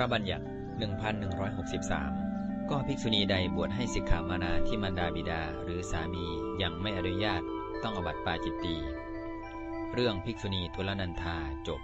ระบัญญัติ 1163 ก็ภิกษุณีใดบวชให้สิกขามานาที่มารดาบิดาหรือสามียังไม่อนุญาตต้องอบัติปาจิตตี เรื่องภิกษุณีทุลนันธาจบ